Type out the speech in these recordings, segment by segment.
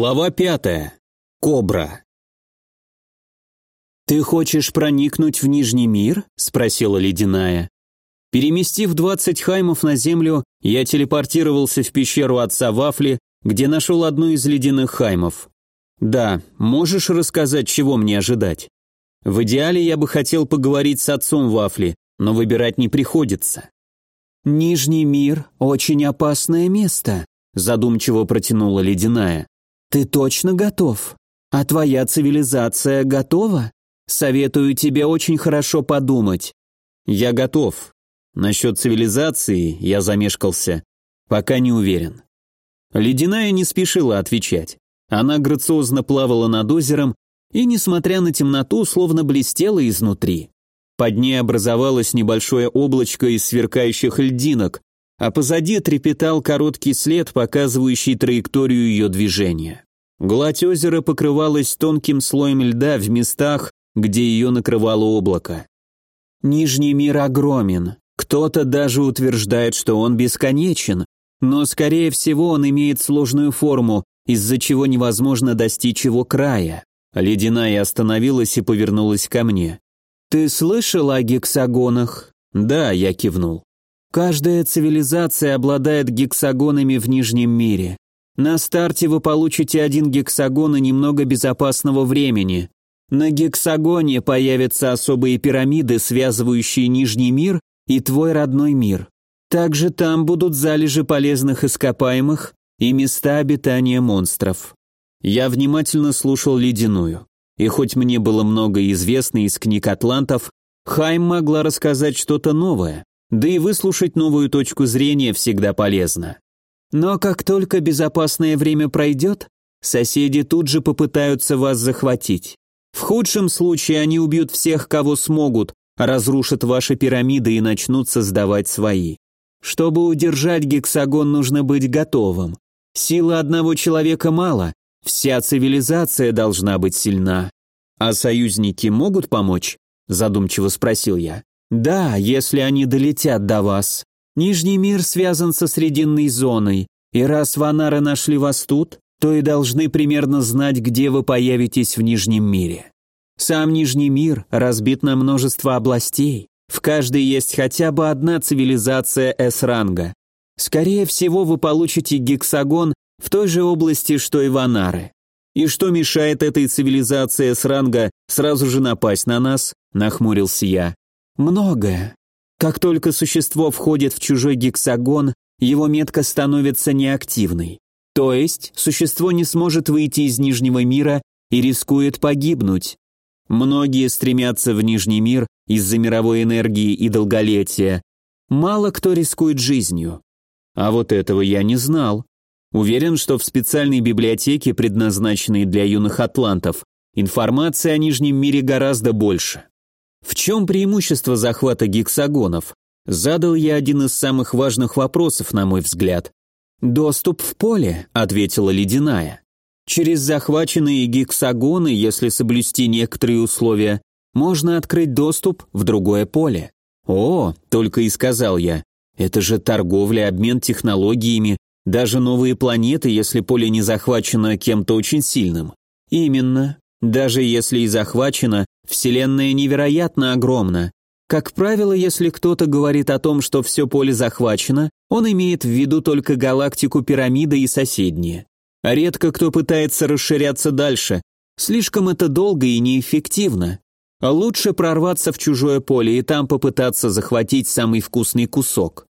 Глава пятая. Кобра. «Ты хочешь проникнуть в Нижний мир?» – спросила Ледяная. Переместив двадцать хаймов на землю, я телепортировался в пещеру отца Вафли, где нашел одну из ледяных хаймов. «Да, можешь рассказать, чего мне ожидать?» В идеале я бы хотел поговорить с отцом Вафли, но выбирать не приходится. «Нижний мир – очень опасное место», – задумчиво протянула Ледяная. Ты точно готов? А твоя цивилизация готова? Советую тебе очень хорошо подумать. Я готов. Насчет цивилизации я замешкался. Пока не уверен. Ледяная не спешила отвечать. Она грациозно плавала над озером и, несмотря на темноту, словно блестела изнутри. Под ней образовалось небольшое облачко из сверкающих льдинок, а позади трепетал короткий след, показывающий траекторию ее движения. Гладь озера покрывалась тонким слоем льда в местах, где ее накрывало облако. Нижний мир огромен. Кто-то даже утверждает, что он бесконечен, но, скорее всего, он имеет сложную форму, из-за чего невозможно достичь его края. Ледяная остановилась и повернулась ко мне. «Ты слышал о гексагонах?» «Да», я кивнул. Каждая цивилизация обладает гексагонами в Нижнем мире. На старте вы получите один гексагон и немного безопасного времени. На гексагоне появятся особые пирамиды, связывающие Нижний мир и твой родной мир. Также там будут залежи полезных ископаемых и места обитания монстров. Я внимательно слушал ледяную. И хоть мне было много известно из книг атлантов, Хайм могла рассказать что-то новое. Да и выслушать новую точку зрения всегда полезно. Но как только безопасное время пройдет, соседи тут же попытаются вас захватить. В худшем случае они убьют всех, кого смогут, разрушат ваши пирамиды и начнут создавать свои. Чтобы удержать гексагон, нужно быть готовым. Силы одного человека мало, вся цивилизация должна быть сильна. А союзники могут помочь? Задумчиво спросил я. Да, если они долетят до вас. Нижний мир связан со срединной зоной, и раз ванары нашли вас тут, то и должны примерно знать, где вы появитесь в Нижнем мире. Сам Нижний мир разбит на множество областей, в каждой есть хотя бы одна цивилизация С-ранга. Скорее всего, вы получите гексагон в той же области, что и ванары. И что мешает этой цивилизации С-ранга сразу же напасть на нас? Нахмурился я. Многое. Как только существо входит в чужой гексагон, его метка становится неактивной. То есть существо не сможет выйти из Нижнего мира и рискует погибнуть. Многие стремятся в Нижний мир из-за мировой энергии и долголетия. Мало кто рискует жизнью. А вот этого я не знал. Уверен, что в специальной библиотеке, предназначенной для юных атлантов, информации о Нижнем мире гораздо больше. В чем преимущество захвата гексагонов? Задал я один из самых важных вопросов, на мой взгляд. «Доступ в поле», — ответила Ледяная. «Через захваченные гексагоны, если соблюсти некоторые условия, можно открыть доступ в другое поле». «О», — только и сказал я, — «это же торговля, обмен технологиями, даже новые планеты, если поле не захвачено кем-то очень сильным». «Именно. Даже если и захвачено, Вселенная невероятно огромна. Как правило, если кто-то говорит о том, что все поле захвачено, он имеет в виду только галактику пирамиды и соседние. А редко кто пытается расширяться дальше. Слишком это долго и неэффективно. А лучше прорваться в чужое поле и там попытаться захватить самый вкусный кусок.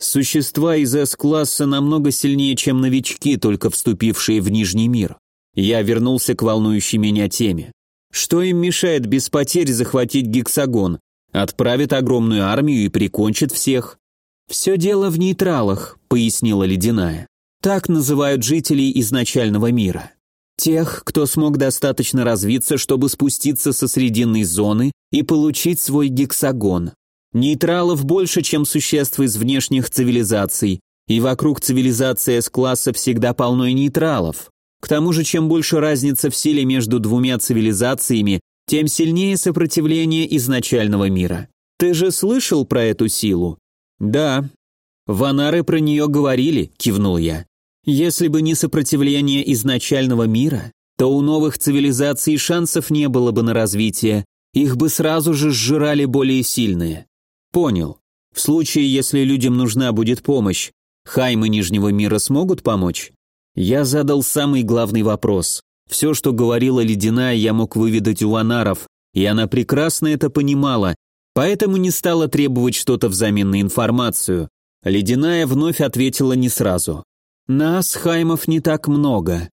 Существа из С-класса намного сильнее, чем новички, только вступившие в Нижний мир. Я вернулся к волнующей меня теме. Что им мешает без потерь захватить гексагон? Отправит огромную армию и прикончит всех. «Все дело в нейтралах», — пояснила Ледяная. «Так называют жителей изначального мира. Тех, кто смог достаточно развиться, чтобы спуститься со срединной зоны и получить свой гексагон. Нейтралов больше, чем существ из внешних цивилизаций, и вокруг цивилизации С-класса всегда полно нейтралов. К тому же, чем больше разница в силе между двумя цивилизациями, тем сильнее сопротивление изначального мира. Ты же слышал про эту силу? Да. Ванары про нее говорили, кивнул я. Если бы не сопротивление изначального мира, то у новых цивилизаций шансов не было бы на развитие, их бы сразу же сжирали более сильные. Понял. В случае, если людям нужна будет помощь, Хаймы Нижнего мира смогут помочь? Я задал самый главный вопрос. Все, что говорила Ледяная, я мог выведать у ванаров, и она прекрасно это понимала, поэтому не стала требовать что-то взамен на информацию. Ледяная вновь ответила не сразу. «Нас, Хаймов, не так много.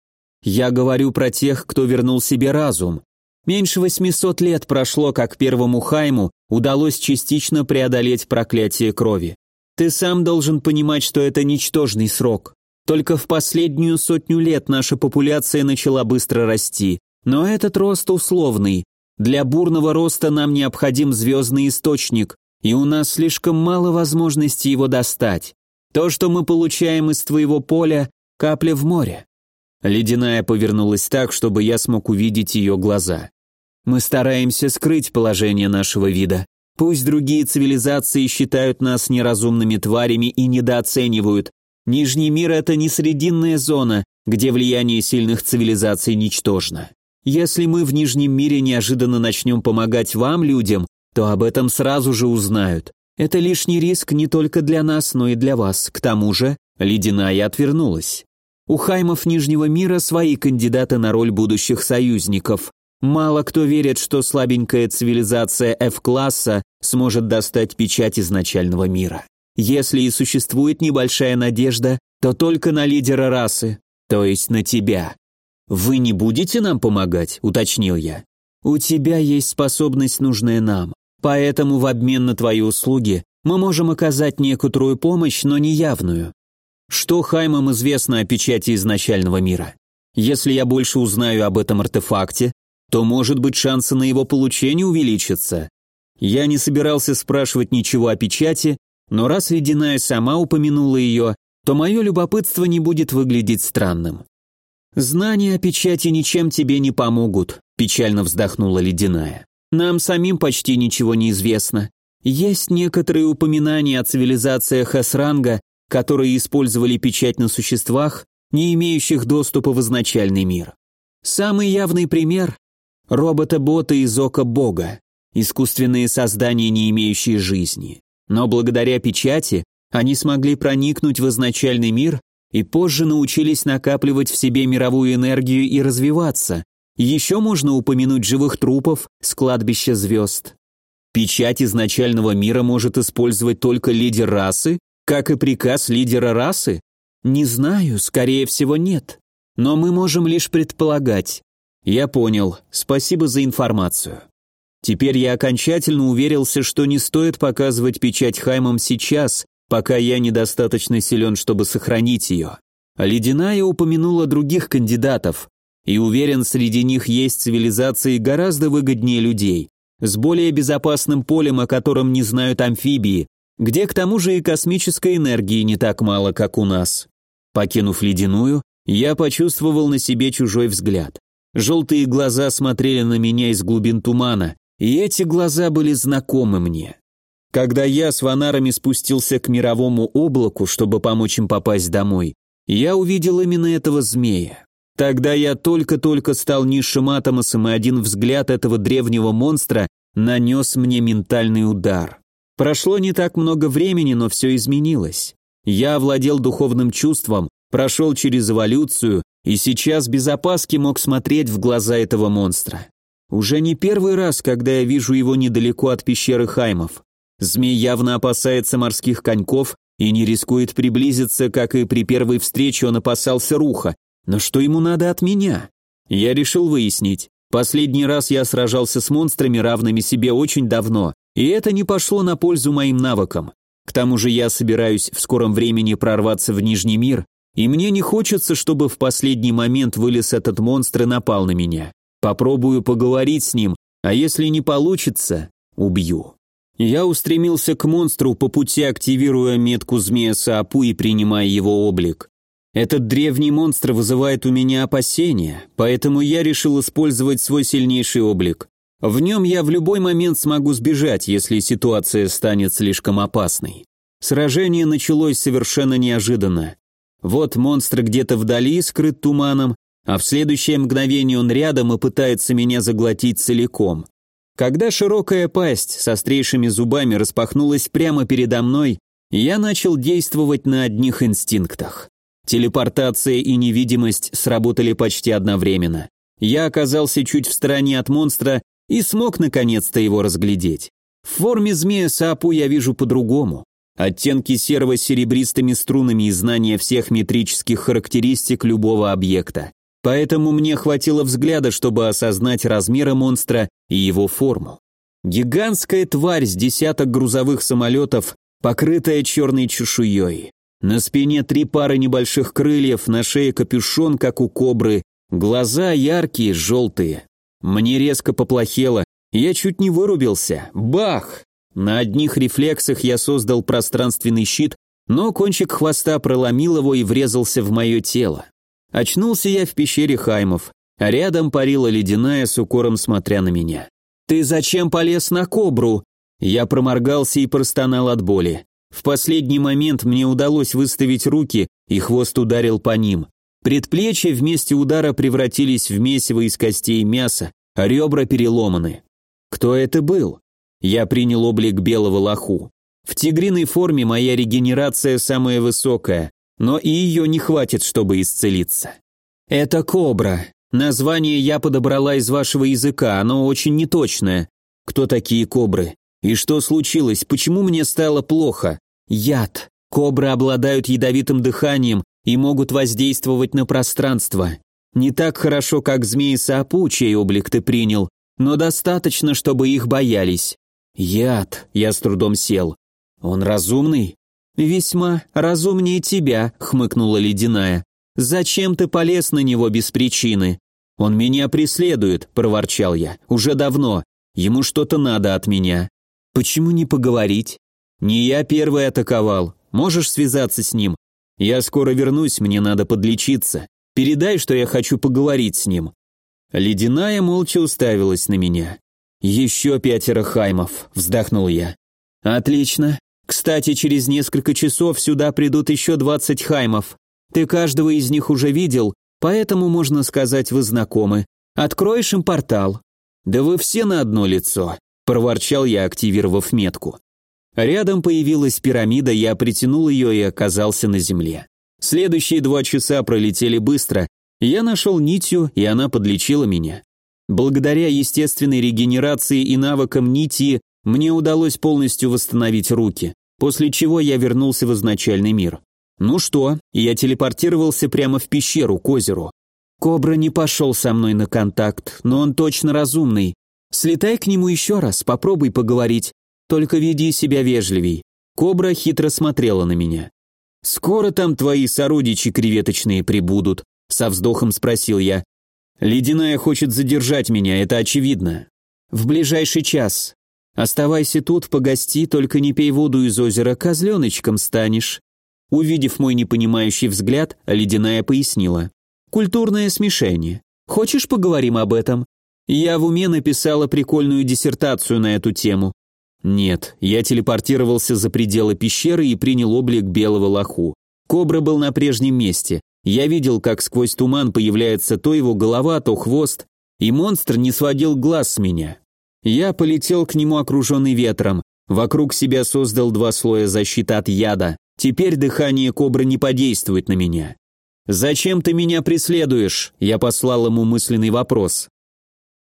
Я говорю про тех, кто вернул себе разум. Меньше 800 лет прошло, как первому Хайму удалось частично преодолеть проклятие крови. Ты сам должен понимать, что это ничтожный срок. Только в последнюю сотню лет наша популяция начала быстро расти. Но этот рост условный. Для бурного роста нам необходим звездный источник, и у нас слишком мало возможностей его достать. То, что мы получаем из твоего поля, капля в море. Ледяная повернулась так, чтобы я смог увидеть ее глаза. Мы стараемся скрыть положение нашего вида. Пусть другие цивилизации считают нас неразумными тварями и недооценивают. Нижний мир – это не срединная зона, где влияние сильных цивилизаций ничтожно. Если мы в Нижнем мире неожиданно начнем помогать вам, людям, то об этом сразу же узнают. Это лишний риск не только для нас, но и для вас. К тому же, Ледяная отвернулась. У Хаймов Нижнего мира свои кандидаты на роль будущих союзников. Мало кто верит, что слабенькая цивилизация F-класса сможет достать печать изначального мира. Если и существует небольшая надежда, то только на лидера расы, то есть на тебя. «Вы не будете нам помогать?» – уточнил я. «У тебя есть способность, нужная нам, поэтому в обмен на твои услуги мы можем оказать некоторую помощь, но не явную. Что Хаймам известно о печати изначального мира? Если я больше узнаю об этом артефакте, то, может быть, шансы на его получение увеличатся. Я не собирался спрашивать ничего о печати, но раз Ледяная сама упомянула ее, то мое любопытство не будет выглядеть странным. «Знания о печати ничем тебе не помогут», – печально вздохнула Ледяная. «Нам самим почти ничего не известно. Есть некоторые упоминания о цивилизациях Эсранга, которые использовали печать на существах, не имеющих доступа в изначальный мир. Самый явный пример Робота-боты из ока Бога, искусственные создания, не имеющие жизни. Но благодаря печати они смогли проникнуть в изначальный мир и позже научились накапливать в себе мировую энергию и развиваться. Еще можно упомянуть живых трупов с кладбища звезд. Печать изначального мира может использовать только лидер расы, как и приказ лидера расы? Не знаю, скорее всего нет. Но мы можем лишь предполагать. Я понял. Спасибо за информацию. Теперь я окончательно уверился, что не стоит показывать печать Хаймам сейчас, пока я недостаточно силен, чтобы сохранить ее. Ледяная упомянула других кандидатов, и уверен, среди них есть цивилизации гораздо выгоднее людей, с более безопасным полем, о котором не знают амфибии, где к тому же и космической энергии не так мало, как у нас. Покинув ледяную, я почувствовал на себе чужой взгляд. Желтые глаза смотрели на меня из глубин тумана, и эти глаза были знакомы мне. Когда я с ванарами спустился к мировому облаку, чтобы помочь им попасть домой, я увидел именно этого змея. Тогда я только-только стал низшим атомосом, и один взгляд этого древнего монстра нанес мне ментальный удар. Прошло не так много времени, но все изменилось. Я овладел духовным чувством, прошел через эволюцию и сейчас без опаски мог смотреть в глаза этого монстра. Уже не первый раз, когда я вижу его недалеко от пещеры Хаймов. Змей явно опасается морских коньков и не рискует приблизиться, как и при первой встрече он опасался руха. Но что ему надо от меня? Я решил выяснить. Последний раз я сражался с монстрами, равными себе очень давно, и это не пошло на пользу моим навыкам. К тому же я собираюсь в скором времени прорваться в Нижний мир, и мне не хочется, чтобы в последний момент вылез этот монстр и напал на меня. Попробую поговорить с ним, а если не получится, убью. Я устремился к монстру, по пути активируя метку змея Саапу и принимая его облик. Этот древний монстр вызывает у меня опасения, поэтому я решил использовать свой сильнейший облик. В нем я в любой момент смогу сбежать, если ситуация станет слишком опасной. Сражение началось совершенно неожиданно. Вот монстр где-то вдали, скрыт туманом, а в следующее мгновение он рядом и пытается меня заглотить целиком. Когда широкая пасть с острейшими зубами распахнулась прямо передо мной, я начал действовать на одних инстинктах. Телепортация и невидимость сработали почти одновременно. Я оказался чуть в стороне от монстра и смог наконец-то его разглядеть. В форме змея Сапу я вижу по-другому. Оттенки серого серебристыми струнами и знания всех метрических характеристик любого объекта. Поэтому мне хватило взгляда, чтобы осознать размеры монстра и его форму. Гигантская тварь с десяток грузовых самолетов покрытая черной чешуей. На спине три пары небольших крыльев, на шее капюшон, как у кобры, глаза яркие, желтые. Мне резко поплохело, я чуть не вырубился. Бах! На одних рефлексах я создал пространственный щит, но кончик хвоста проломил его и врезался в мое тело. Очнулся я в пещере Хаймов, а рядом парила ледяная с укором смотря на меня. «Ты зачем полез на кобру?» Я проморгался и простонал от боли. В последний момент мне удалось выставить руки, и хвост ударил по ним. Предплечья вместе удара превратились в месиво из костей мяса, а ребра переломаны. Кто это был? Я принял облик белого лоху. В тигриной форме моя регенерация самая высокая, но и ее не хватит, чтобы исцелиться. Это кобра. Название я подобрала из вашего языка, оно очень неточное. Кто такие кобры? И что случилось? Почему мне стало плохо? Яд. Кобры обладают ядовитым дыханием и могут воздействовать на пространство. Не так хорошо, как змеи Саапу, чей облик ты принял, но достаточно, чтобы их боялись. Яд. Я с трудом сел. Он разумный? Весьма разумнее тебя, хмыкнула ледяная. Зачем ты полез на него без причины? Он меня преследует, проворчал я. Уже давно. Ему что-то надо от меня. Почему не поговорить? Не я первый атаковал. Можешь связаться с ним? Я скоро вернусь, мне надо подлечиться. Передай, что я хочу поговорить с ним. Ледяная молча уставилась на меня. Еще пятеро хаймов, вздохнул я. Отлично. Кстати, через несколько часов сюда придут еще двадцать хаймов. Ты каждого из них уже видел, поэтому можно сказать, вы знакомы. Откроешь им портал. Да вы все на одно лицо проворчал я, активировав метку. Рядом появилась пирамида, я притянул ее и оказался на земле. Следующие два часа пролетели быстро, я нашел нитью, и она подлечила меня. Благодаря естественной регенерации и навыкам нити мне удалось полностью восстановить руки, после чего я вернулся в изначальный мир. Ну что, я телепортировался прямо в пещеру к озеру. Кобра не пошел со мной на контакт, но он точно разумный, Слетай к нему еще раз, попробуй поговорить, только веди себя вежливей. Кобра хитро смотрела на меня. «Скоро там твои сородичи креветочные прибудут?» Со вздохом спросил я. «Ледяная хочет задержать меня, это очевидно». «В ближайший час. Оставайся тут, погости, только не пей воду из озера, козленочком станешь». Увидев мой непонимающий взгляд, Ледяная пояснила. «Культурное смешение. Хочешь, поговорим об этом? Я в уме написала прикольную диссертацию на эту тему. Нет, я телепортировался за пределы пещеры и принял облик белого лоху. Кобра был на прежнем месте. Я видел, как сквозь туман появляется то его голова, то хвост, и монстр не сводил глаз с меня. Я полетел к нему окруженный ветром, вокруг себя создал два слоя защиты от яда. Теперь дыхание кобры не подействует на меня. «Зачем ты меня преследуешь?» Я послал ему мысленный вопрос.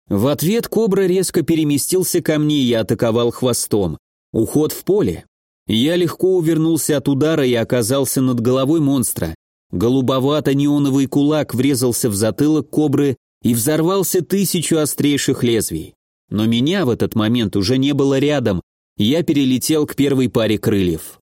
В ответ кобра резко переместился ко мне и атаковал хвостом. Уход в поле. Я легко увернулся от удара и оказался над головой монстра. Голубовато-неоновый кулак врезался в затылок кобры и взорвался тысячу острейших лезвий. Но меня в этот момент уже не было рядом, я перелетел к первой паре крыльев.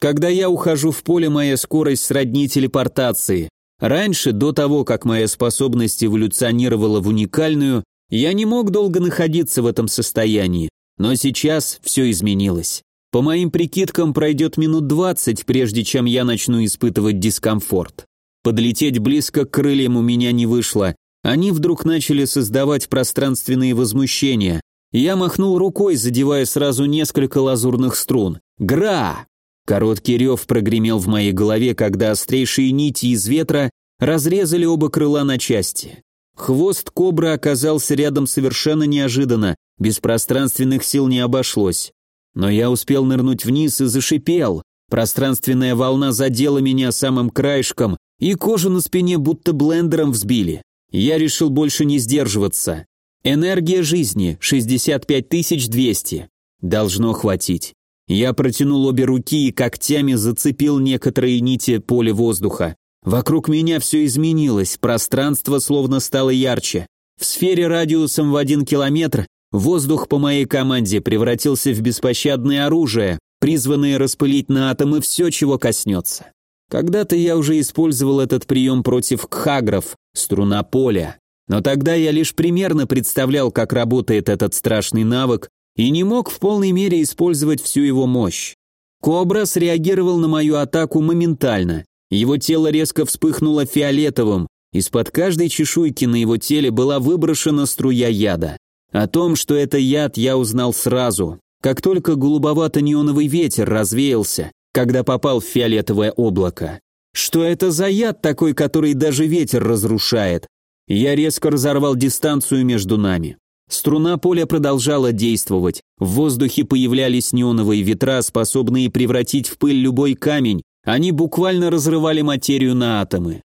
Когда я ухожу в поле, моя скорость сродни телепортации. Раньше, до того, как моя способность эволюционировала в уникальную, я не мог долго находиться в этом состоянии, но сейчас все изменилось. По моим прикидкам, пройдет минут двадцать, прежде чем я начну испытывать дискомфорт. Подлететь близко к крыльям у меня не вышло. Они вдруг начали создавать пространственные возмущения. Я махнул рукой, задевая сразу несколько лазурных струн. «Гра!» Короткий рев прогремел в моей голове, когда острейшие нити из ветра разрезали оба крыла на части. Хвост кобры оказался рядом совершенно неожиданно, без пространственных сил не обошлось. Но я успел нырнуть вниз и зашипел. Пространственная волна задела меня самым краешком, и кожу на спине будто блендером взбили. Я решил больше не сдерживаться. Энергия жизни 65200. Должно хватить. Я протянул обе руки и когтями зацепил некоторые нити поля воздуха. Вокруг меня все изменилось, пространство словно стало ярче. В сфере радиусом в один километр воздух по моей команде превратился в беспощадное оружие, призванное распылить на атомы все, чего коснется. Когда-то я уже использовал этот прием против кхагров, струна поля. Но тогда я лишь примерно представлял, как работает этот страшный навык, и не мог в полной мере использовать всю его мощь. Кобра среагировал на мою атаку моментально. Его тело резко вспыхнуло фиолетовым, из-под каждой чешуйки на его теле была выброшена струя яда. О том, что это яд, я узнал сразу, как только голубовато-неоновый ветер развеялся, когда попал в фиолетовое облако. Что это за яд такой, который даже ветер разрушает? Я резко разорвал дистанцию между нами. Струна поля продолжала действовать. В воздухе появлялись неоновые ветра, способные превратить в пыль любой камень, они буквально разрывали материю на атомы.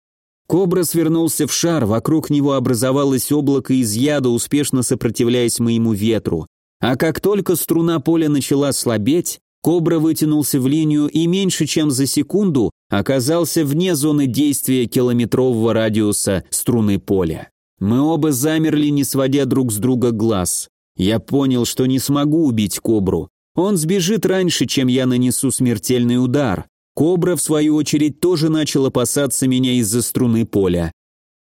Кобра свернулся в шар, вокруг него образовалось облако из яда, успешно сопротивляясь моему ветру. А как только струна поля начала слабеть, Кобра вытянулся в линию и меньше чем за секунду оказался вне зоны действия километрового радиуса струны поля. Мы оба замерли, не сводя друг с друга глаз. Я понял, что не смогу убить Кобру. Он сбежит раньше, чем я нанесу смертельный удар. Кобра, в свою очередь, тоже начал опасаться меня из-за струны поля.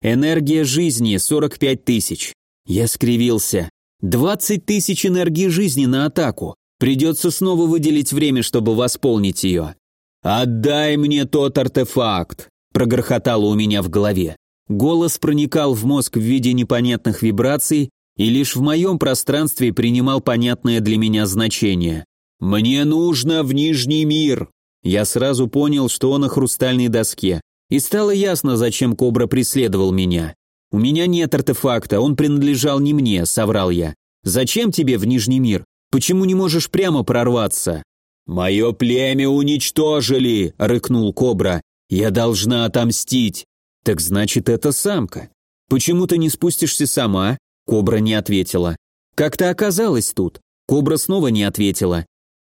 Энергия жизни – 45 тысяч. Я скривился. 20 тысяч энергии жизни на атаку. Придется снова выделить время, чтобы восполнить ее. «Отдай мне тот артефакт!» – прогрохотало у меня в голове. Голос проникал в мозг в виде непонятных вибраций и лишь в моем пространстве принимал понятное для меня значение. «Мне нужно в Нижний мир!» Я сразу понял, что он о хрустальной доске. И стало ясно, зачем Кобра преследовал меня. «У меня нет артефакта, он принадлежал не мне», — соврал я. «Зачем тебе в Нижний мир? Почему не можешь прямо прорваться?» «Мое племя уничтожили!» — рыкнул Кобра. «Я должна отомстить!» «Так значит, это самка. Почему ты не спустишься сама?» Кобра не ответила. «Как ты оказалась тут?» Кобра снова не ответила.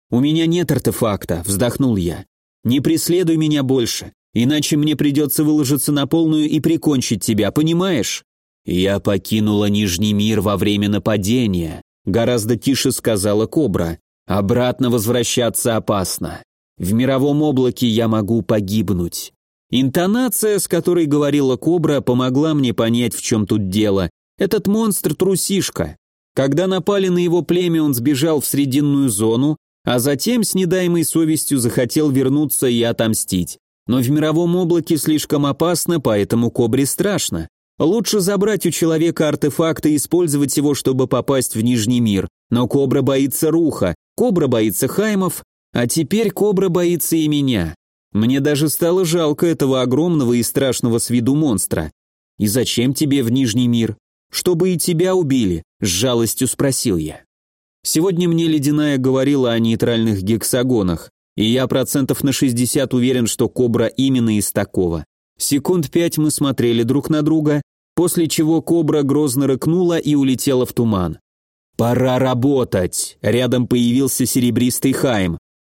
«У меня нет артефакта», — вздохнул я. «Не преследуй меня больше, иначе мне придется выложиться на полную и прикончить тебя, понимаешь?» «Я покинула Нижний мир во время нападения», — гораздо тише сказала Кобра. «Обратно возвращаться опасно. В мировом облаке я могу погибнуть». Интонация, с которой говорила Кобра, помогла мне понять, в чем тут дело. Этот монстр трусишка. Когда напали на его племя, он сбежал в срединную зону, а затем с недаемой совестью захотел вернуться и отомстить. Но в мировом облаке слишком опасно, поэтому Кобре страшно. Лучше забрать у человека артефакт и использовать его, чтобы попасть в Нижний мир. Но Кобра боится Руха, Кобра боится Хаймов, а теперь Кобра боится и меня. Мне даже стало жалко этого огромного и страшного с виду монстра. «И зачем тебе в Нижний мир?» «Чтобы и тебя убили», — с жалостью спросил я. Сегодня мне Ледяная говорила о нейтральных гексагонах, и я процентов на 60 уверен, что Кобра именно из такого. Секунд пять мы смотрели друг на друга, после чего Кобра грозно рыкнула и улетела в туман. «Пора работать!» Рядом появился серебристый Хайм.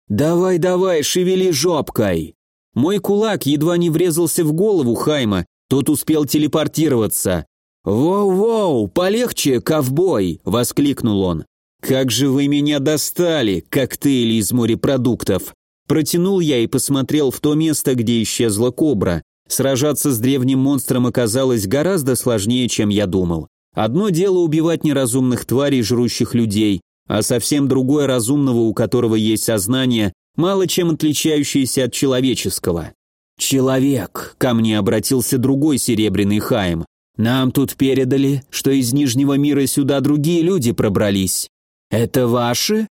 «Давай, давай, шевели жопкой!» Мой кулак едва не врезался в голову Хайма, тот успел телепортироваться. «Воу-воу, полегче, ковбой!» – воскликнул он. «Как же вы меня достали, коктейли из морепродуктов!» Протянул я и посмотрел в то место, где исчезла кобра. Сражаться с древним монстром оказалось гораздо сложнее, чем я думал. Одно дело убивать неразумных тварей, жрущих людей, а совсем другое разумного, у которого есть сознание, мало чем отличающееся от человеческого. «Человек», — ко мне обратился другой серебряный Хаим, — «нам тут передали, что из Нижнего мира сюда другие люди пробрались. «Это ваши?»